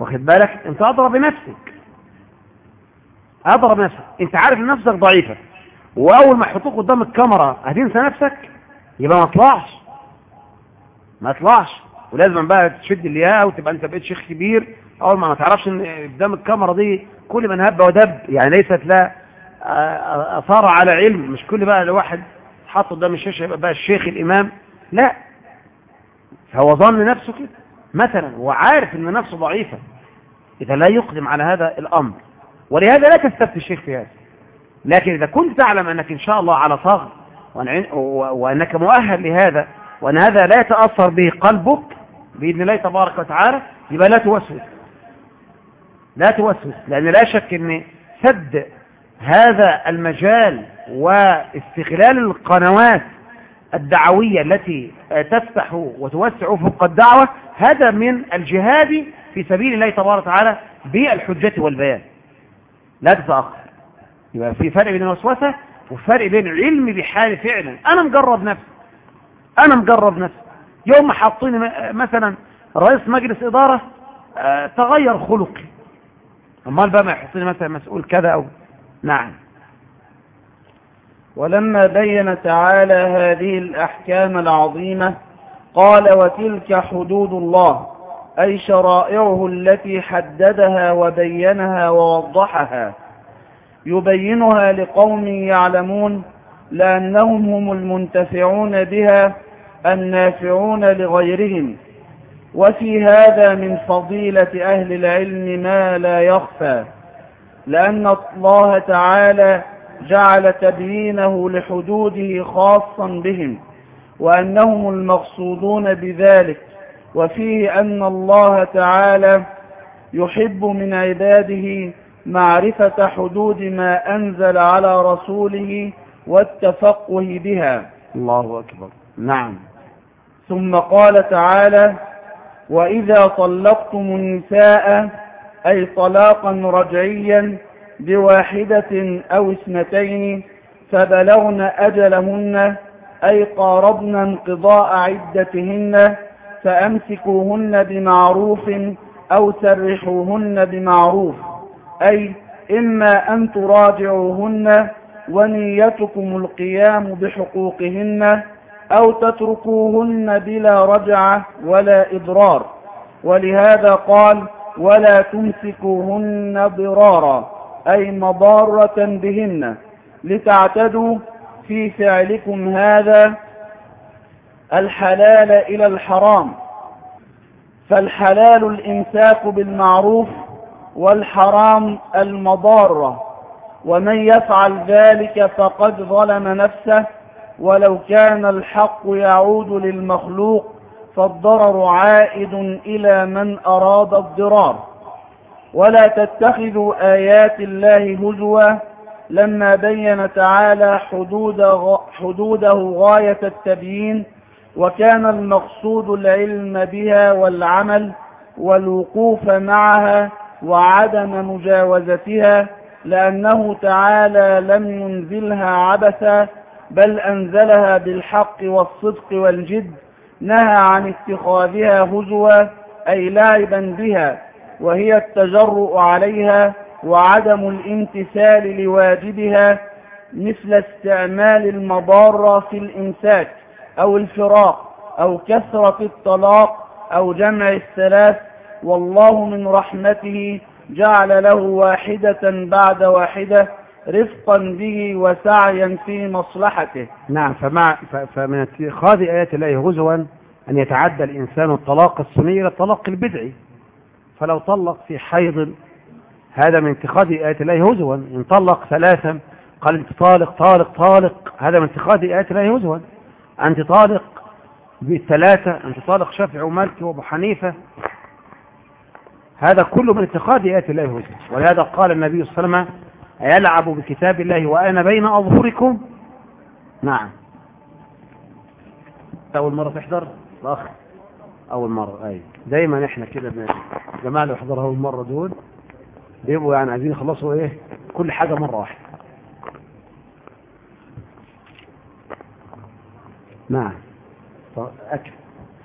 واخد بالك؟ أنت أضرب بنفسك أضرب نفسك. أنت عارف إن نفسك ضعيفة. وأول ما يحطوك قدام الكاميرا هتنسى نفسك؟ يبقى ما طلعش ما طلعش ولازم بقى تشد الياء وتبقى أنت بقيت شيخ كبير. أول ما ما تعرفش إن قدام الكاميرا دي كل من هب ودب يعني ليست لا آثار على علم. مش كل بقى الواحد حط قدام الشاشه يبقى بقى الشيخ الإمام. لا. فهو ظن نفسه كده. مثلا وعارف إن نفسه ضعيفة. إذا لا يقدم على هذا الأمر. ولهذا لا تستفتي الشيخ في هذا. لكن إذا كنت تعلم أنك إن شاء الله على صغر وأنك مؤهل لهذا وأن هذا لا يتأثر به قلبك بإذن الله تبارك وتعالى يبقى لا توسوس. لا توسوس. لأن لا شك إن سد هذا المجال واستغلال القنوات الدعوية التي تفتح وتوسع فوق الدعوة هذا من الجهاد في سبيل الله تبارك وتعالى بالحجة والبيان. لا تتأخر. يبقى في فرق بين الوسوسة وفرق بين علم بحال فعلا أنا مجرب نفسي. أنا مجرب نفسي. يوم ما حاطيني مثلا رئيس مجلس إدارة آه تغير خلقي. أمال بقى ما يحطيني مثلا مسؤول كذا أو نعم. ولما بين تعالى هذه الأحكام العظيمة قال وتلك حدود الله أي شرائعه التي حددها وبينها ووضحها. يبينها لقوم يعلمون لأنهم هم المنتفعون بها النافعون لغيرهم. وفي هذا من فضيلة أهل العلم ما لا يخفى لأن الله تعالى جعل تبيينه لحدوده خاصا بهم وأنهم المقصودون بذلك وفيه أن الله تعالى يحب من عباده معرفة حدود ما أنزل على رسوله والتفقه بها. الله أكبر. نعم. ثم قال تعالى وإذا طلقتم النساء أي طلاقا رجعيا بواحدة أو اثنتين فبلغن أجلهن أي قاربن انقضاء عدتهن فأمسكوهن بمعروف أو سرحوهن بمعروف أي إما أن تراجعوهن ونيتكم القيام بحقوقهن أو تتركوهن بلا رجعة ولا إضرار ولهذا قال ولا تمسكوهن ضرارا أي مضارة بهن. لتعتدوا في فعلكم هذا الحلال إلى الحرام. فالحلال الإمساك بالمعروف والحرام المضارة. ومن يفعل ذلك فقد ظلم نفسه. ولو كان الحق يعود للمخلوق فالضرر عائد إلى من أراد الضرار. ولا تتخذوا آيات الله هزوا لما بين تعالى حدود حدوده غاية التبيين وكان المقصود العلم بها والعمل والوقوف معها وعدم مجاوزتها لأنه تعالى لم ينزلها عبثا بل أنزلها بالحق والصدق والجد نهى عن اتخاذها هزوا أي لعبا بها وهي التجرؤ عليها وعدم الامتثال لواجبها مثل استعمال المضارة في الإمساك أو الفراق أو كثرة الطلاق أو جمع الثلاث والله من رحمته جعل له واحدة بعد واحدة رفقا به وسعيا في مصلحته. نعم فمع فمن اتخاذ آيات الله هزوا أن يتعدى الإنسان الطلاق السني إلى الطلاق البدعي. فلو طلق في حيض هذا من اتخاذ آيات الله هزوا. إن طلق ثلاثا قال أنت طالق طالق طالق. هذا من اتخاذ آيات الله هزوا. أنت طالق بالثلاثة أنت طالق شافع ومالك وأبو حنيفة. هذا كله من اتخاذ آيات الله هزوا. ولهذا قال النبي صلى الله عليه وسلم أيلعب بكتاب الله وأنا بين أظهركم؟ نعم. أول مرة تحضر؟ الأخ أول مرة. أي. دايما إحنا كده الجماعة اللي يحضرها أول مرة دول بيبقوا يعني عايزين يخلصوا إيه كل حاجة مرة واحدة. نعم. أكل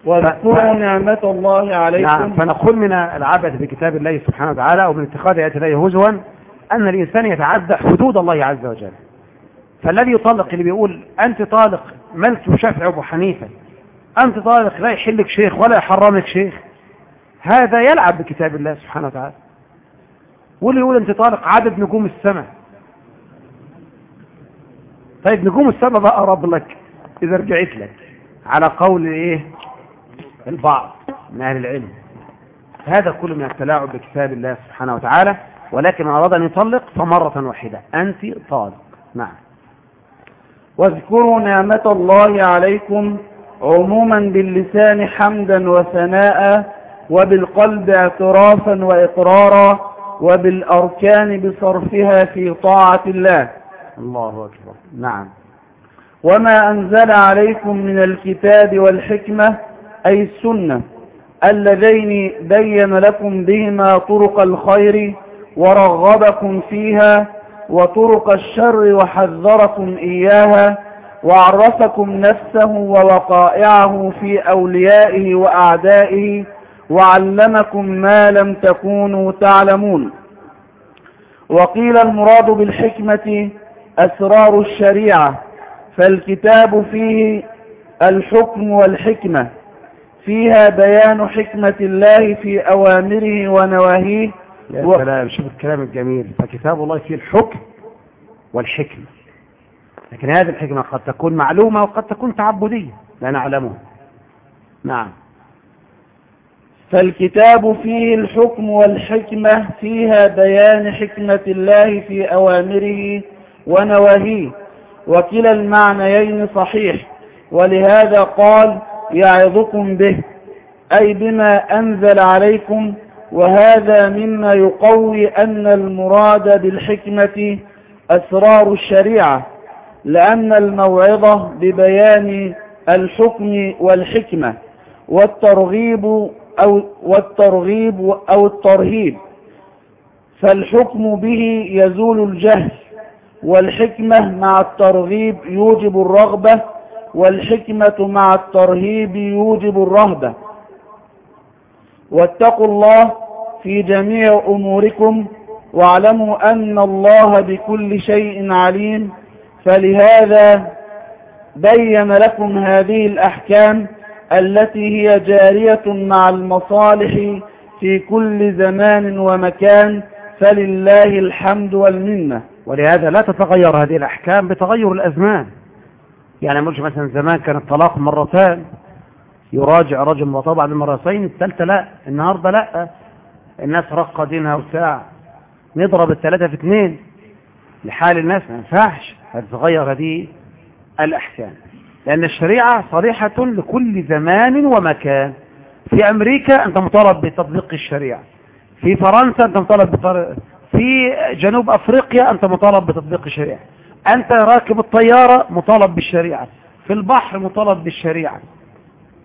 وأذكروا نعمة الله نعم. عليكم فنقول من العبث بكتاب الله سبحانه وتعالى ومن اتخاذ آيات الله هزوا أن الإنسان يتعدى حدود الله عز وجل. فالذي يطلق اللي بيقول أنت طالق ملك وشافعي وأبو حنيفة. أنت طالق لا يحلك شيخ ولا يحرمك شيخ. هذا يلعب بكتاب الله سبحانه وتعالى. واللي يقول أنت طالق عدد نجوم السماء. طيب نجوم السماء بقى أقرب لك إذا رجعت لك. على قول إيه؟ البعض من أهل العلم. هذا كله من التلاعب بكتاب الله سبحانه وتعالى. ولكن أراد أن يطلق فمرة واحدة. أنت طالق. نعم. واذكروا نعمة الله عليكم عموما باللسان حمدا وثناء وبالقلب اعترافا وإقرارا وبالأركان بصرفها في طاعة الله. الله أكبر. نعم. وما أنزل عليكم من الكتاب والحكمة أي السنة اللذين بين لكم بهما طرق الخير ورغبكم فيها وطرق الشر وحذركم إياها وعرفكم نفسه ووقائعه في أوليائه وأعدائه وعلمكم ما لم تكونوا تعلمون. وقيل المراد بالحكمة أسرار الشريعة فالكتاب فيه الحكم والحكمة فيها بيان حكمة الله في أوامره ونواهيه. يا و- سلام شوف الكلام الجميل. فكتاب الله فيه الحكم والحكمة. لكن هذه الحكمة قد تكون معلومة وقد تكون تعبدية لا نعلمها. نعم. فالكتاب فيه الحكم والحكمة فيها بيان حكمة الله في أوامره ونواهيه وكلا المعنيين صحيح ولهذا قال يعظكم به أي بما أنزل عليكم وهذا مما يقوي أن المراد بالحكمة أسرار الشريعة. لأن الموعظة ببيان الحكم والحكمة والترغيب أو والترغيب أو الترهيب. فالحكم به يزول الجهل والحكمة مع الترغيب يوجب الرغبة والحكمة مع الترهيب يوجب الرهبة. واتقوا الله في جميع أموركم واعلموا أن الله بكل شيء عليم. فلهذا بين لكم هذه الأحكام التي هي جارية مع المصالح في كل زمان ومكان فلله الحمد والمنة. ولهذا لا تتغير هذه الأحكام بتغير الأزمان. يعني مش مثلا زمان كان الطلاق مرتان يراجع رجل مرتين بعد المرتين الثالثة لا النهاردة لا. الناس رقة دينها وساعة نضرب الثلاثة في اثنين لحال الناس ما ينفعش. هتتغير هذه الأحكام لأن الشريعة صريحة لكل زمان ومكان. في أمريكا أنت مطالب بتطبيق الشريعة. في فرنسا أنت مطالب. في جنوب أفريقيا أنت مطالب بتطبيق الشريعة. أنت راكب الطيارة مطالب بالشريعة. في البحر مطالب بالشريعة.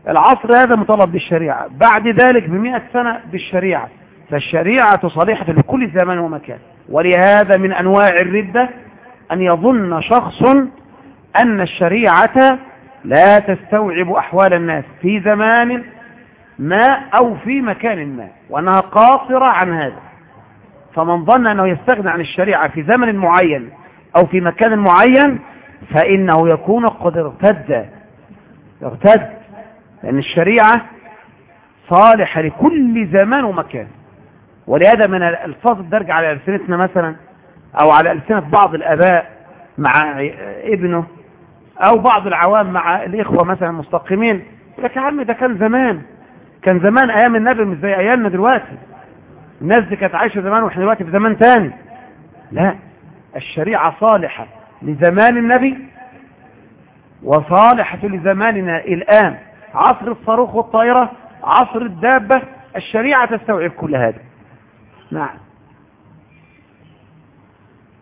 العصر هذا مطالب بالشريعة. بعد ذلك بمئة سنة بالشريعة. فالشريعة صالحة لكل زمان ومكان. ولهذا من أنواع الردة أن يظن شخص أن الشريعة لا تستوعب أحوال الناس في زمان ما أو في مكان ما وأنها قاصرة عن هذا. فمن ظن أنه يستغنى عن الشريعة في زمن معين أو في مكان معين فإنه يكون قد ارتد. ارتد. لأن الشريعة صالحة لكل زمان ومكان. ولهذا من الألفاظ الدرجة على ألسنتنا مثلا أو على ألسنة بعض الآباء مع ابنه أو بعض العوام مع الإخوة مثلا المستقيمين. لك يا عم ده كان زمان كان زمان أيام النبي مش زي أيامنا دلوقتي. الناس دي كانت عايشة زمان وإحنا دلوقتي في زمان تاني. لا الشريعة صالحة لزمان النبي وصالحة لزماننا الآن. عصر الصاروخ والطائرة عصر الدابة الشريعة تستوعب كل هذا. نعم.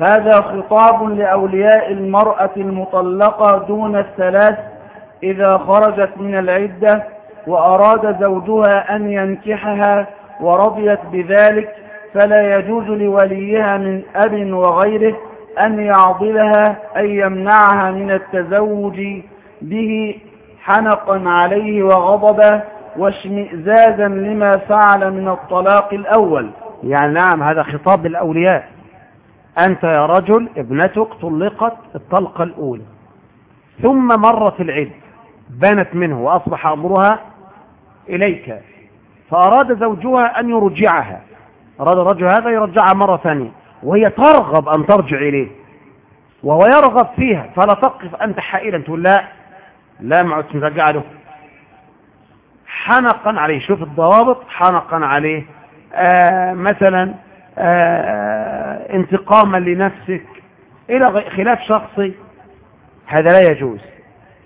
هذا خطاب لأولياء المرأة المطلقة دون الثلاث إذا خرجت من العدة وأراد زوجها أن ينكحها ورضيت بذلك فلا يجوز لوليها من أب وغيره أن يعضلها أي يمنعها من التزوج به حنقا عليه وغضبا واشمئزازا لما فعل من الطلاق الأول. يعني نعم هذا خطاب للأولياء. أنت يا رجل ابنتك طلقت الطلقة الأولى ثم مرت العد بنت منه وأصبح أمرها إليك فأراد زوجها أن يرجعها. أراد الرجل هذا يرجعها مرة ثانية وهي ترغب أن ترجع إليه وهو يرغب فيها فلا تقف أنت حائلا تقول لا لا معد ترجع له. حنقا عليه شوف الضوابط حنقا عليه. آه مثلا انتقاما لنفسك إلى خلاف شخصي هذا لا يجوز.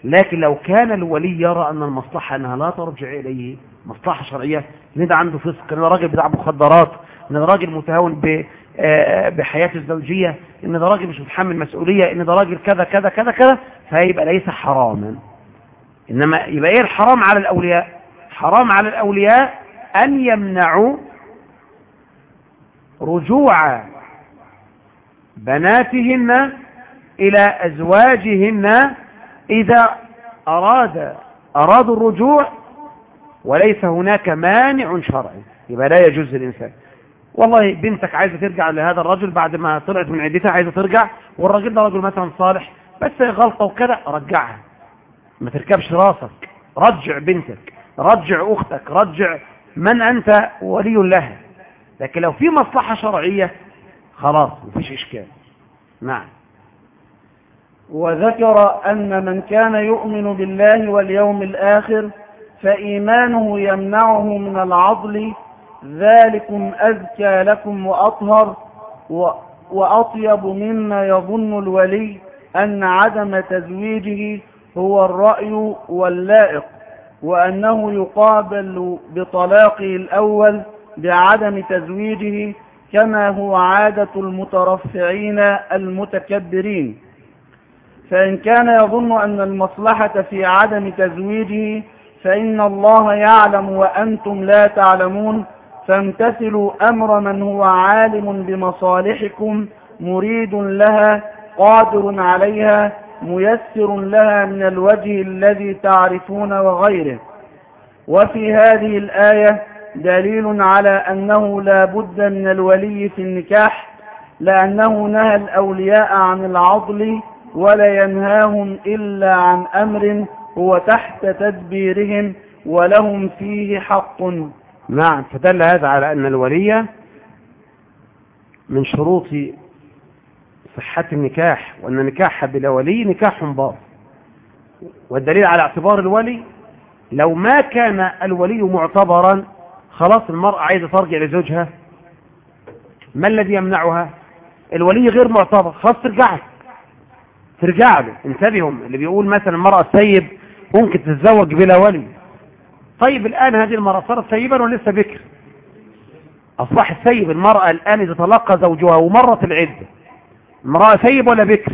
لكن لو كان الولي يرى أن المصلحة أنها لا ترجع إليه مصلحة شرعية إن ده عنده فسق إن ده راجل بتاع مخدرات إن ده راجل متهاون آه، بحياته الزوجية إن ده راجل مش متحمل مسؤولية إن ده راجل كذا كذا كذا كذا فيبقى ليس حراما. إنما يبقى إيه الحرام على الأولياء؟ حرام على الأولياء أن يمنعوا رجوع بناتهن إلى أزواجهن إذا أراد أرادوا الرجوع وليس هناك مانع شرعي. يبقى لا يجوز للإنسان. والله بنتك عايزة ترجع لهذا الرجل بعد ما طلعت من عدتها عايزة ترجع والراجل ده رجل مثلا صالح بس غلطة وكذا رجعها. ما تركبش راسك. رجع بنتك. رجع أختك. رجع من أنت ولي لها. لكن لو في مصلحة شرعية خلاص مفيش إشكال. نعم. وذكر أن من كان يؤمن بالله واليوم الآخر فإيمانه يمنعه من العضل ذلكم أزكى لكم وأطهر وأطيب مما يظن الولي أن عدم تزويجه هو الرأي واللائق وأنه يقابل بطلاقه الأول بعدم تزويجه كما هو عادة المترفعين المتكبرين. فإن كان يظن أن المصلحة في عدم تزويجه فإن الله يعلم وأنتم لا تعلمون. فامتثلوا أمر من هو عالم بمصالحكم مريد لها قادر عليها ميسر لها من الوجه الذي تعرفون وغيره. وفي هذه الآية دليل على أنه لا بد من الولي في النكاح لأنه نهى الأولياء عن العضل ولا ينهاهم إلا عن أمر هو تحت تدبيرهم ولهم فيه حق. نعم فدل هذا على أن الولي من شروط صحة النكاح وأن نكاح بلا ولي نكاح باطل. والدليل على اعتبار الولي لو ما كان الولي معتبرا خلاص المرأة عايزة ترجع لزوجها؟ ما الذي يمنعها؟ الولي غير معتبر خلاص ترجع له ترجع له انتبههم اللي بيقول مثلا المرأة السيب ممكن تتزوج بلا ولي. طيب الآن هذه المرأة صارت سيبا ولسه بكر. أصبح السيب المرأة الآن إذا تلقى زوجها ومرت العدة. امرأة سيب ولا بكر؟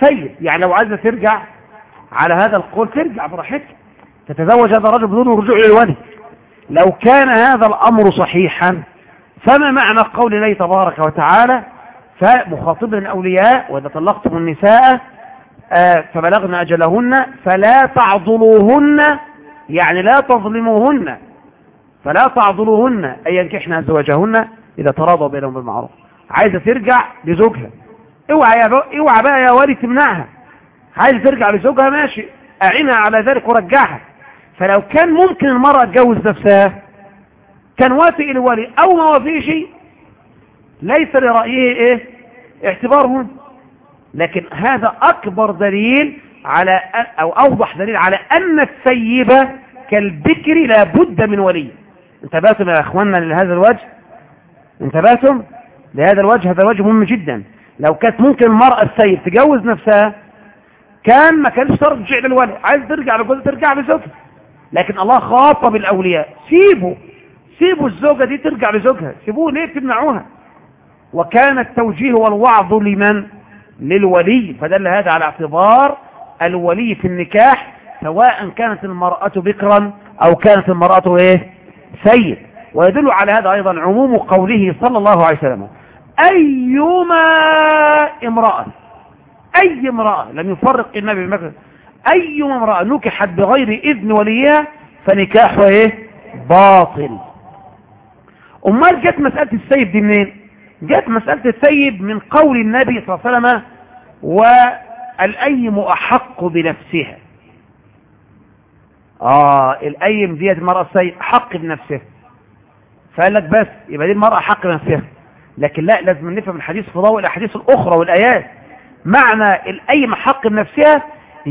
سيب. يعني لو عايزة ترجع على هذا القول ترجع براحتها تتزوج هذا الرجل بدون رجوع للولي. لو كان هذا الأمر صحيحا فما معنى قول الله تبارك وتعالى؟ فمخاطبا الأولياء وإذا طلقتم النساء آه، فبلغن أجلهن فلا تعضلوهن يعني لا تظلموهن فلا تعضلوهن أن ينكحن أزواجهن إذا تراضوا بينهم بالمعروف. عايزة ترجع لزوجها. اوعى يا اوعى بقى يا والي تمنعها. عايزة ترجع لزوجها ماشي. أعينها على ذلك ورجعها. فلو كان ممكن المرأة تجوز نفسها كان وافق الولي أو ما وافقش ليس لرأيه إيه؟ اعتبارهم. لكن هذا أكبر دليل على أو أوضح دليل على أن السيبة كالبكر لابد من ولي. انتبهتم يا إخواننا لهذا الوجه؟ انتبهتم؟ لهذا الوجه؟ هذا الوجه مهم جدا. لو كانت ممكن المرأة السيد تجوز نفسها كان ما كانش ترجع للولي. عايز ترجع لجوزها ترجع لزوجها لكن الله خاطب الاولياء سيبوا سيبوا الزوجة دي ترجع لزوجها. سيبوه ليه؟ تمنعوها. وكان التوجيه والوعظ لمن؟ للولي. فدل هذا على اعتبار الولي في النكاح سواء كانت المرأة بكرا أو كانت المرأة إيه؟ سيد. ويدل على هذا أيضا عموم قوله صلى الله عليه وسلم أيما امرأة أي امرأة لم يفرق النبي بمكر أيما امرأة نكحت بغير إذن وليها فنكاحها إيه؟ باطل. أمال جت مسألة السيب دي منين؟ جت مسألة السيب من قول النبي صلى الله عليه وسلم والأيم أحق بنفسها. آه الأيم ديت المرأة السيب حق بنفسها. فقال لك بس يبقى دي المرأة حق بنفسها. لكن لا لازم نفهم الحديث في ضوء الأحاديث الأخرى والآيات. معنى الأيم حق بنفسها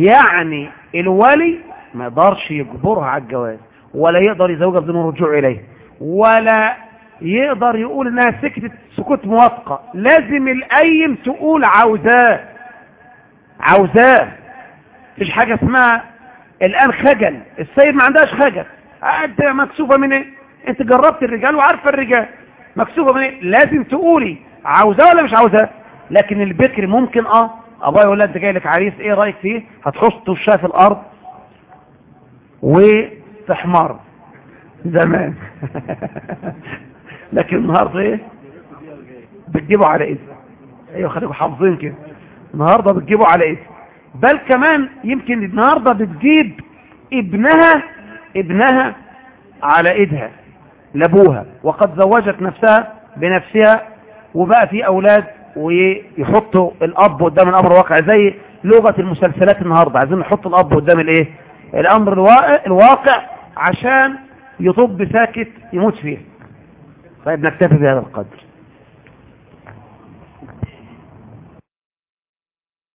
يعني الولي ما يقدرش يجبرها على الجواز ولا يقدر يزوجها بدون الرجوع إليه ولا يقدر يقول إنها سكتت سكوت موافقة لازم القيم تقول عاوزاه عاوزاه. مفيش حاجة اسمها الآن خجل السيد ما عندهاش خجل. أنت مكسوفة من إيه؟ أنت جربت الرجال وعارفة الرجال. مكسوفة من إيه؟ لازم تقولي عاوزاه ولا مش عاوزاه. لكن البكر ممكن آه ابويا يقول لك أنت جاي لك عريس إيه رأيك فيه؟ هتحط وشها في الأرض وفي حمار زمان. لكن النهاردة إيه؟ بتجيبوا على إيه أيوه خليكم حافظين كده. النهاردة بتجيبوا على إيه بل كمان يمكن النهاردة بتجيب ابنها ابنها على إيدها لأبوها. وقد زوجت نفسها بنفسها وبقى في أولاد ويحطوا الأب قدام الأمر الواقع زي لغة المسلسلات النهاردة عايزين نحط الأب قدام الإيه؟ الأمر الواقع عشان يطب ساكت يموت فيه طيب نكتفي بهذا القدر.